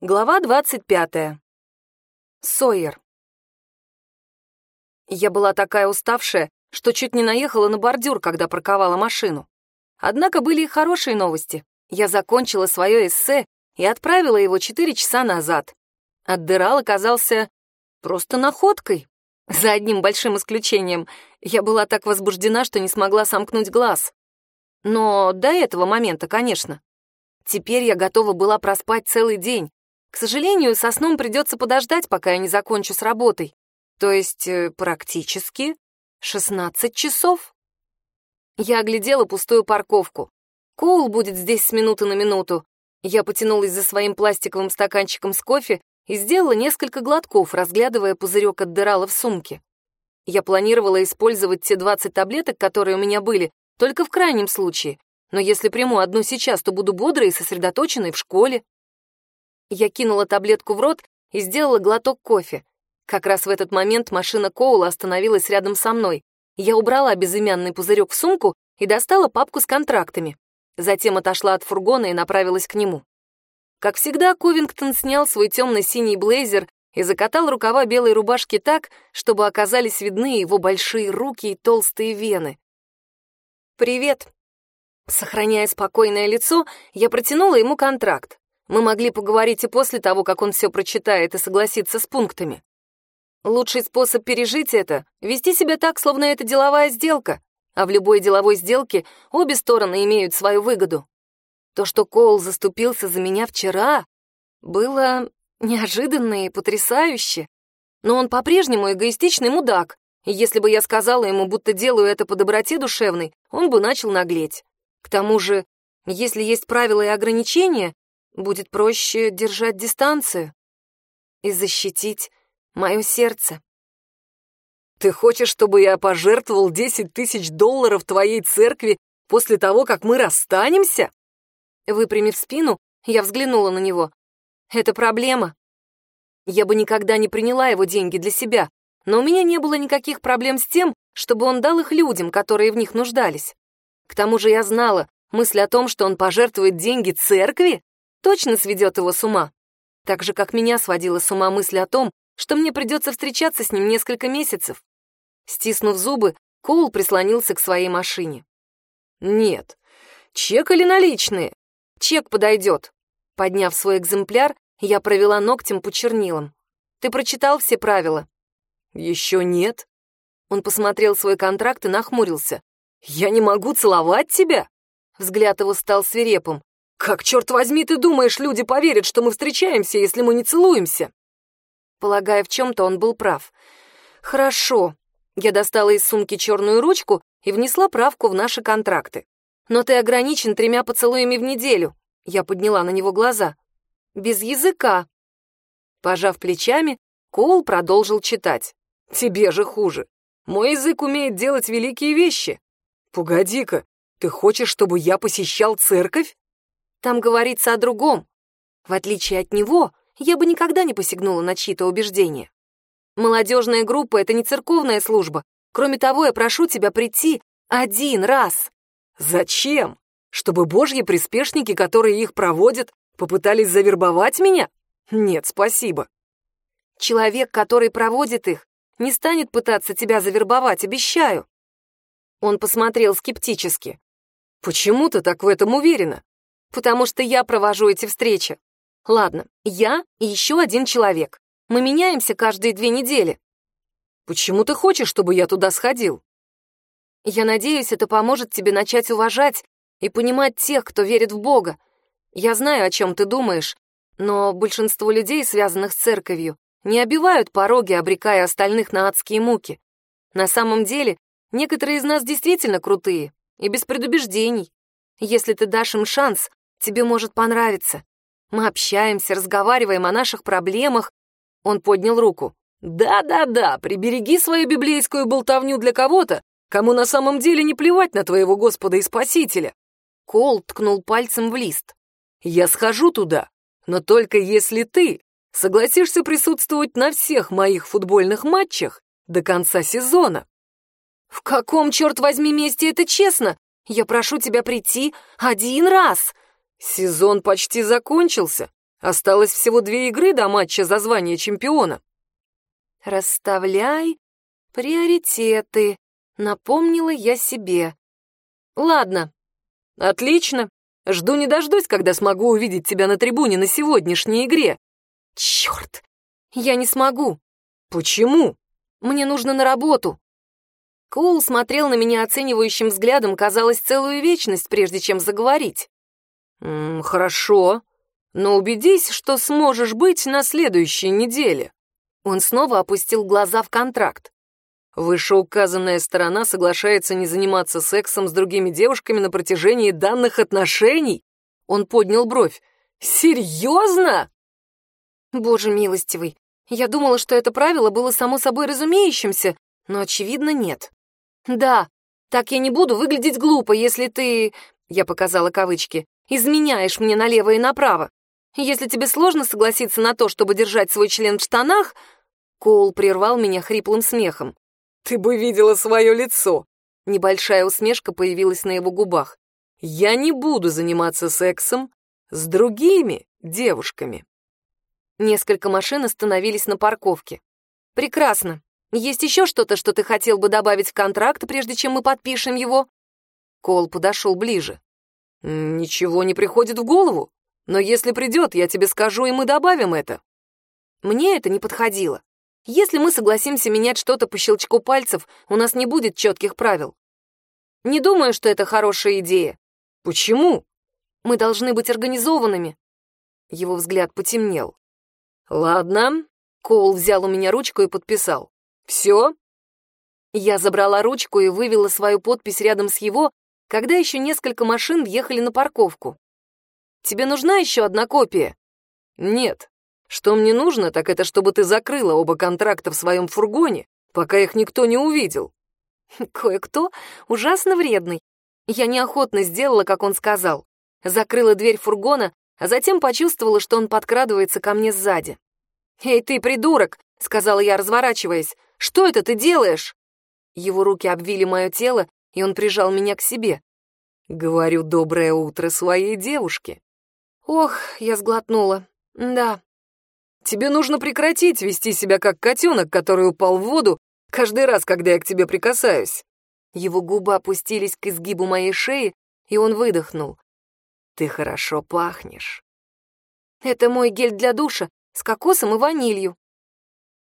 Глава 25. Сойер. Я была такая уставшая, что чуть не наехала на бордюр, когда парковала машину. Однако были и хорошие новости. Я закончила свое эссе и отправила его четыре часа назад. Аддерал оказался просто находкой. За одним большим исключением. Я была так возбуждена, что не смогла сомкнуть глаз. Но до этого момента, конечно. Теперь я готова была проспать целый день, к сожалению, со сном придется подождать, пока я не закончу с работой. То есть, э, практически 16 часов. Я оглядела пустую парковку. Коул будет здесь с минуты на минуту. Я потянулась за своим пластиковым стаканчиком с кофе и сделала несколько глотков, разглядывая пузырек от дырала в сумке. Я планировала использовать те 20 таблеток, которые у меня были, только в крайнем случае. Но если приму одну сейчас, то буду бодрой и сосредоточенной в школе. Я кинула таблетку в рот и сделала глоток кофе. Как раз в этот момент машина Коула остановилась рядом со мной. Я убрала безымянный пузырек в сумку и достала папку с контрактами. Затем отошла от фургона и направилась к нему. Как всегда, Ковингтон снял свой темно-синий блейзер и закатал рукава белой рубашки так, чтобы оказались видны его большие руки и толстые вены. «Привет». Сохраняя спокойное лицо, я протянула ему контракт. Мы могли поговорить и после того, как он все прочитает и согласится с пунктами. Лучший способ пережить это — вести себя так, словно это деловая сделка, а в любой деловой сделке обе стороны имеют свою выгоду. То, что Коул заступился за меня вчера, было неожиданно и потрясающе. Но он по-прежнему эгоистичный мудак, и если бы я сказала ему, будто делаю это по доброте душевной, он бы начал наглеть. К тому же, если есть правила и ограничения, будет проще держать дистанцию и защитить мое сердце. Ты хочешь, чтобы я пожертвовал 10 тысяч долларов твоей церкви после того, как мы расстанемся? Выпрямив спину, я взглянула на него. Это проблема. Я бы никогда не приняла его деньги для себя, но у меня не было никаких проблем с тем, чтобы он дал их людям, которые в них нуждались. К тому же я знала, мысль о том, что он пожертвует деньги церкви, точно сведет его с ума. Так же, как меня сводила с ума мысль о том, что мне придется встречаться с ним несколько месяцев. Стиснув зубы, Коул прислонился к своей машине. «Нет. Чек или наличные?» «Чек подойдет». Подняв свой экземпляр, я провела ногтем по чернилам. «Ты прочитал все правила?» «Еще нет». Он посмотрел свой контракт и нахмурился. «Я не могу целовать тебя?» Взгляд его стал свирепым. «Как, черт возьми, ты думаешь, люди поверят, что мы встречаемся, если мы не целуемся?» Полагая, в чем-то он был прав. «Хорошо». Я достала из сумки черную ручку и внесла правку в наши контракты. «Но ты ограничен тремя поцелуями в неделю». Я подняла на него глаза. «Без языка». Пожав плечами, Коул продолжил читать. «Тебе же хуже. Мой язык умеет делать великие вещи. Погоди-ка, ты хочешь, чтобы я посещал церковь?» Там говорится о другом. В отличие от него, я бы никогда не посягнула на чьи-то убеждения. Молодежная группа — это не церковная служба. Кроме того, я прошу тебя прийти один раз. Зачем? Чтобы божьи приспешники, которые их проводят, попытались завербовать меня? Нет, спасибо. Человек, который проводит их, не станет пытаться тебя завербовать, обещаю. Он посмотрел скептически. Почему ты так в этом уверена? Потому что я провожу эти встречи. Ладно, я и еще один человек. Мы меняемся каждые две недели. Почему ты хочешь, чтобы я туда сходил? Я надеюсь, это поможет тебе начать уважать и понимать тех, кто верит в Бога. Я знаю, о чем ты думаешь, но большинство людей, связанных с церковью, не обивают пороги, обрекая остальных на адские муки. На самом деле, некоторые из нас действительно крутые и без предубеждений. Если ты дашь им шанс, Тебе может понравиться. Мы общаемся, разговариваем о наших проблемах». Он поднял руку. «Да-да-да, прибереги свою библейскую болтовню для кого-то, кому на самом деле не плевать на твоего Господа и Спасителя». Кол ткнул пальцем в лист. «Я схожу туда, но только если ты согласишься присутствовать на всех моих футбольных матчах до конца сезона». «В каком, черт возьми, месте это честно? Я прошу тебя прийти один раз!» Сезон почти закончился. Осталось всего две игры до матча за звание чемпиона. «Расставляй приоритеты», — напомнила я себе. «Ладно». «Отлично. Жду не дождусь, когда смогу увидеть тебя на трибуне на сегодняшней игре». «Черт! Я не смогу». «Почему?» «Мне нужно на работу». Коул смотрел на меня оценивающим взглядом, казалось, целую вечность, прежде чем заговорить. «М -м, «Хорошо, но убедись, что сможешь быть на следующей неделе». Он снова опустил глаза в контракт. Вышеуказанная сторона соглашается не заниматься сексом с другими девушками на протяжении данных отношений. Он поднял бровь. Серьезно? Боже милостивый, я думала, что это правило было само собой разумеющимся, но, очевидно, нет. Да, так я не буду выглядеть глупо, если ты, я показала кавычки, изменяешь мне налево и направо. Если тебе сложно согласиться на то, чтобы держать свой член в штанах, Коул прервал меня хриплым смехом. «Ты бы видела свое лицо!» Небольшая усмешка появилась на его губах. «Я не буду заниматься сексом с другими девушками». Несколько машин остановились на парковке. «Прекрасно. Есть еще что-то, что ты хотел бы добавить в контракт, прежде чем мы подпишем его?» Кол подошел ближе. «Ничего не приходит в голову, но если придет, я тебе скажу, и мы добавим это». Мне это не подходило. Если мы согласимся менять что-то по щелчку пальцев, у нас не будет четких правил. Не думаю, что это хорошая идея. Почему? Мы должны быть организованными. Его взгляд потемнел. Ладно. Коул взял у меня ручку и подписал. Все? Я забрала ручку и вывела свою подпись рядом с его, когда еще несколько машин въехали на парковку. Тебе нужна еще одна копия? Нет. Что мне нужно, так это чтобы ты закрыла оба контракта в своем фургоне, пока их никто не увидел. Кое-кто ужасно вредный. Я неохотно сделала, как он сказал. Закрыла дверь фургона, а затем почувствовала, что он подкрадывается ко мне сзади. «Эй, ты, придурок!» — сказала я, разворачиваясь. «Что это ты делаешь?» Его руки обвили мое тело, и он прижал меня к себе. «Говорю доброе утро своей девушке». Ох, я сглотнула. Да, Тебе нужно прекратить вести себя как котенок, который упал в воду каждый раз, когда я к тебе прикасаюсь». Его губы опустились к изгибу моей шеи, и он выдохнул. «Ты хорошо пахнешь». «Это мой гель для душа с кокосом и ванилью».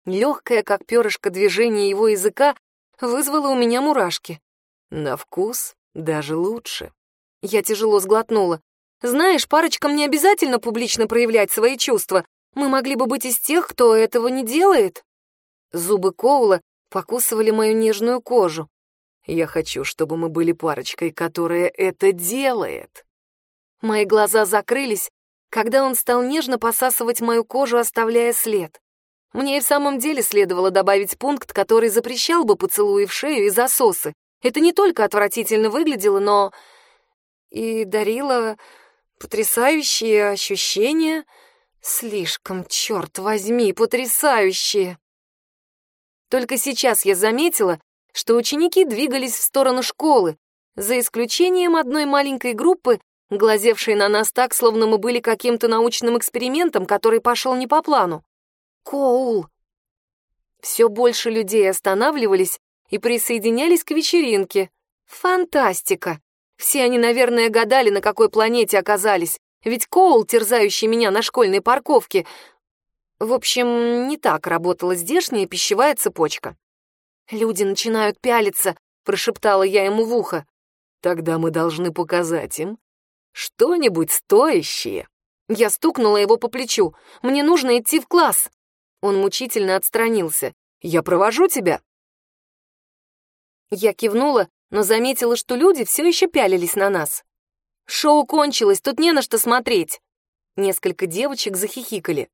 Легкое, как перышко, движение его языка вызвало у меня мурашки. «На вкус даже лучше». Я тяжело сглотнула. «Знаешь, парочкам не обязательно публично проявлять свои чувства. Мы могли бы быть из тех, кто этого не делает. Зубы Коула покусывали мою нежную кожу. Я хочу, чтобы мы были парочкой, которая это делает. Мои глаза закрылись, когда он стал нежно посасывать мою кожу, оставляя след. Мне и в самом деле следовало добавить пункт, который запрещал бы поцелуи в шею и засосы. Это не только отвратительно выглядело, но и дарило потрясающие ощущения — Слишком, черт возьми, потрясающие. Только сейчас я заметила, что ученики двигались в сторону школы, за исключением одной маленькой группы, глазевшей на нас так, словно мы были каким-то научным экспериментом, который пошел не по плану. Коул! Все больше людей останавливались и присоединялись к вечеринке. Фантастика! Все они, наверное, гадали, на какой планете оказались, ведь Коул, терзающий меня на школьной парковке... В общем, не так работала здешняя пищевая цепочка. «Люди начинают пялиться», — прошептала я ему в ухо. «Тогда мы должны показать им что-нибудь стоящее». Я стукнула его по плечу. «Мне нужно идти в класс». Он мучительно отстранился. «Я провожу тебя». Я кивнула, но заметила, что люди все еще пялились на нас. Шоу кончилось, тут не на что смотреть. Несколько девочек захихикали.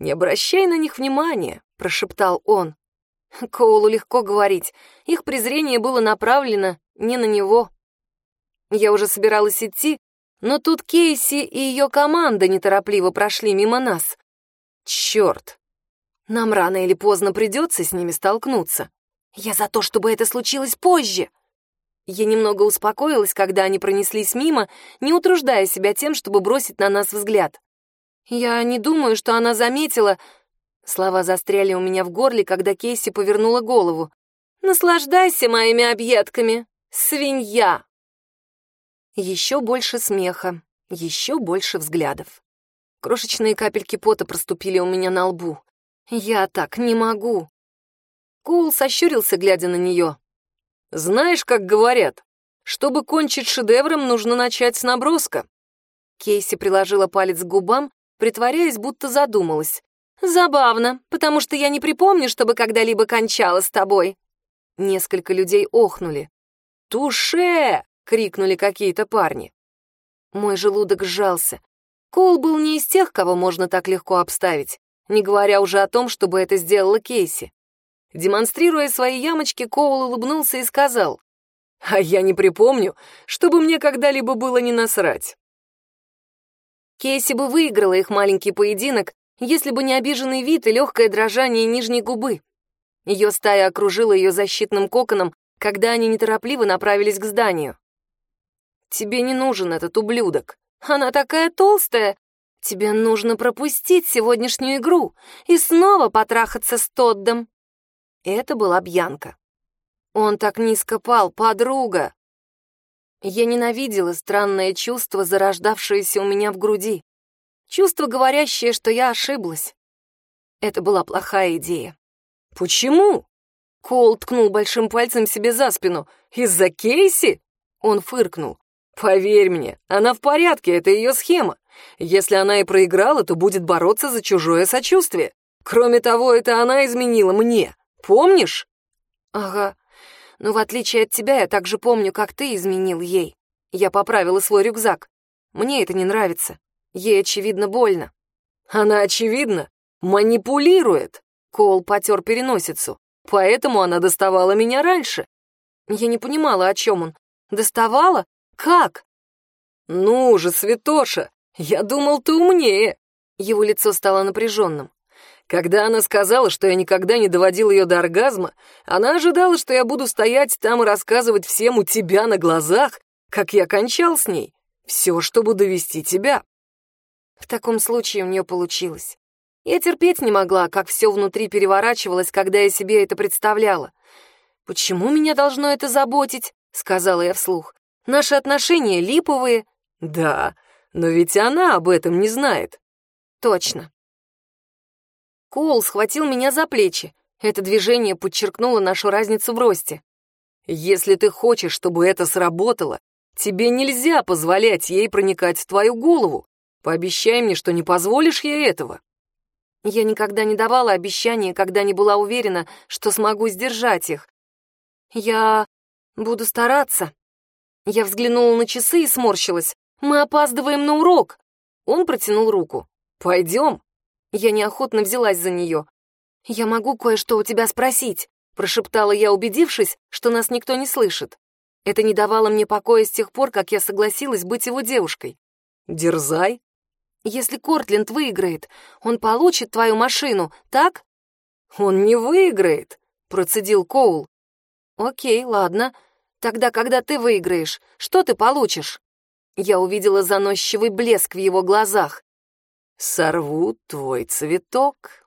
«Не обращай на них внимания», — прошептал он. Коулу легко говорить. Их презрение было направлено не на него. Я уже собиралась идти, но тут Кейси и ее команда неторопливо прошли мимо нас. Черт! Нам рано или поздно придется с ними столкнуться. Я за то, чтобы это случилось позже. Я немного успокоилась, когда они пронеслись мимо, не утруждая себя тем, чтобы бросить на нас взгляд. Я не думаю, что она заметила... Слова застряли у меня в горле, когда Кейси повернула голову. «Наслаждайся моими объедками, свинья!» Еще больше смеха, еще больше взглядов. Крошечные капельки пота проступили у меня на лбу. Я так не могу. Коул сощурился, глядя на нее. «Знаешь, как говорят, чтобы кончить шедевром, нужно начать с наброска». Кейси приложила палец к губам, притворяясь, будто задумалась. «Забавно, потому что я не припомню, чтобы когда-либо кончала с тобой». Несколько людей охнули. «Туше!» — крикнули какие-то парни. Мой желудок сжался. Коул был не из тех, кого можно так легко обставить, не говоря уже о том, чтобы это сделала Кейси. Демонстрируя свои ямочки, Коул улыбнулся и сказал, «А я не припомню, чтобы мне когда-либо было не насрать». Кейси бы выиграла их маленький поединок, если бы не обиженный вид и легкое дрожание нижней губы. Ее стая окружила ее защитным коконом, когда они неторопливо направились к зданию. «Тебе не нужен этот ублюдок», она такая толстая. Тебе нужно пропустить сегодняшнюю игру и снова потрахаться с Тоддом. Это была Бьянка. Он так низко пал, подруга. Я ненавидела странное чувство, зарождавшееся у меня в груди. Чувство, говорящее, что я ошиблась. Это была плохая идея. «Почему?» Коул ткнул большим пальцем себе за спину. «Из-за Кейси?» Он фыркнул. Поверь мне, она в порядке, это ее схема. Если она и проиграла, то будет бороться за чужое сочувствие. Кроме того, это она изменила мне. Помнишь? Ага. Но в отличие от тебя, я также помню, как ты изменил ей. Я поправила свой рюкзак. Мне это не нравится. Ей, очевидно, больно. Она, очевидно, манипулирует. Кол потер переносицу. Поэтому она доставала меня раньше. Я не понимала, о чем он. Доставала? Как? Ну же, Святоша, я думал, ты умнее. Его лицо стало напряженным. Когда она сказала, что я никогда не доводил ее до оргазма, она ожидала, что я буду стоять там и рассказывать всем у тебя на глазах, как я кончал с ней. Все, чтобы довести тебя. В таком случае у нее получилось. Я терпеть не могла, как все внутри переворачивалось, когда я себе это представляла. «Почему меня должно это заботить?» — сказала я вслух. Наши отношения липовые. Да, но ведь она об этом не знает. Точно. Коул схватил меня за плечи. Это движение подчеркнуло нашу разницу в росте. Если ты хочешь, чтобы это сработало, тебе нельзя позволять ей проникать в твою голову. Пообещай мне, что не позволишь ей этого. Я никогда не давала обещания, когда не была уверена, что смогу сдержать их. Я буду стараться. Я взглянула на часы и сморщилась. «Мы опаздываем на урок!» Он протянул руку. «Пойдем!» Я неохотно взялась за нее. «Я могу кое-что у тебя спросить», — прошептала я, убедившись, что нас никто не слышит. Это не давало мне покоя с тех пор, как я согласилась быть его девушкой. «Дерзай!» «Если Кортленд выиграет, он получит твою машину, так?» «Он не выиграет», — процедил Коул. «Окей, ладно. Тогда, когда ты выиграешь, что ты получишь?» Я увидела заносчивый блеск в его глазах. «Сорву твой цветок».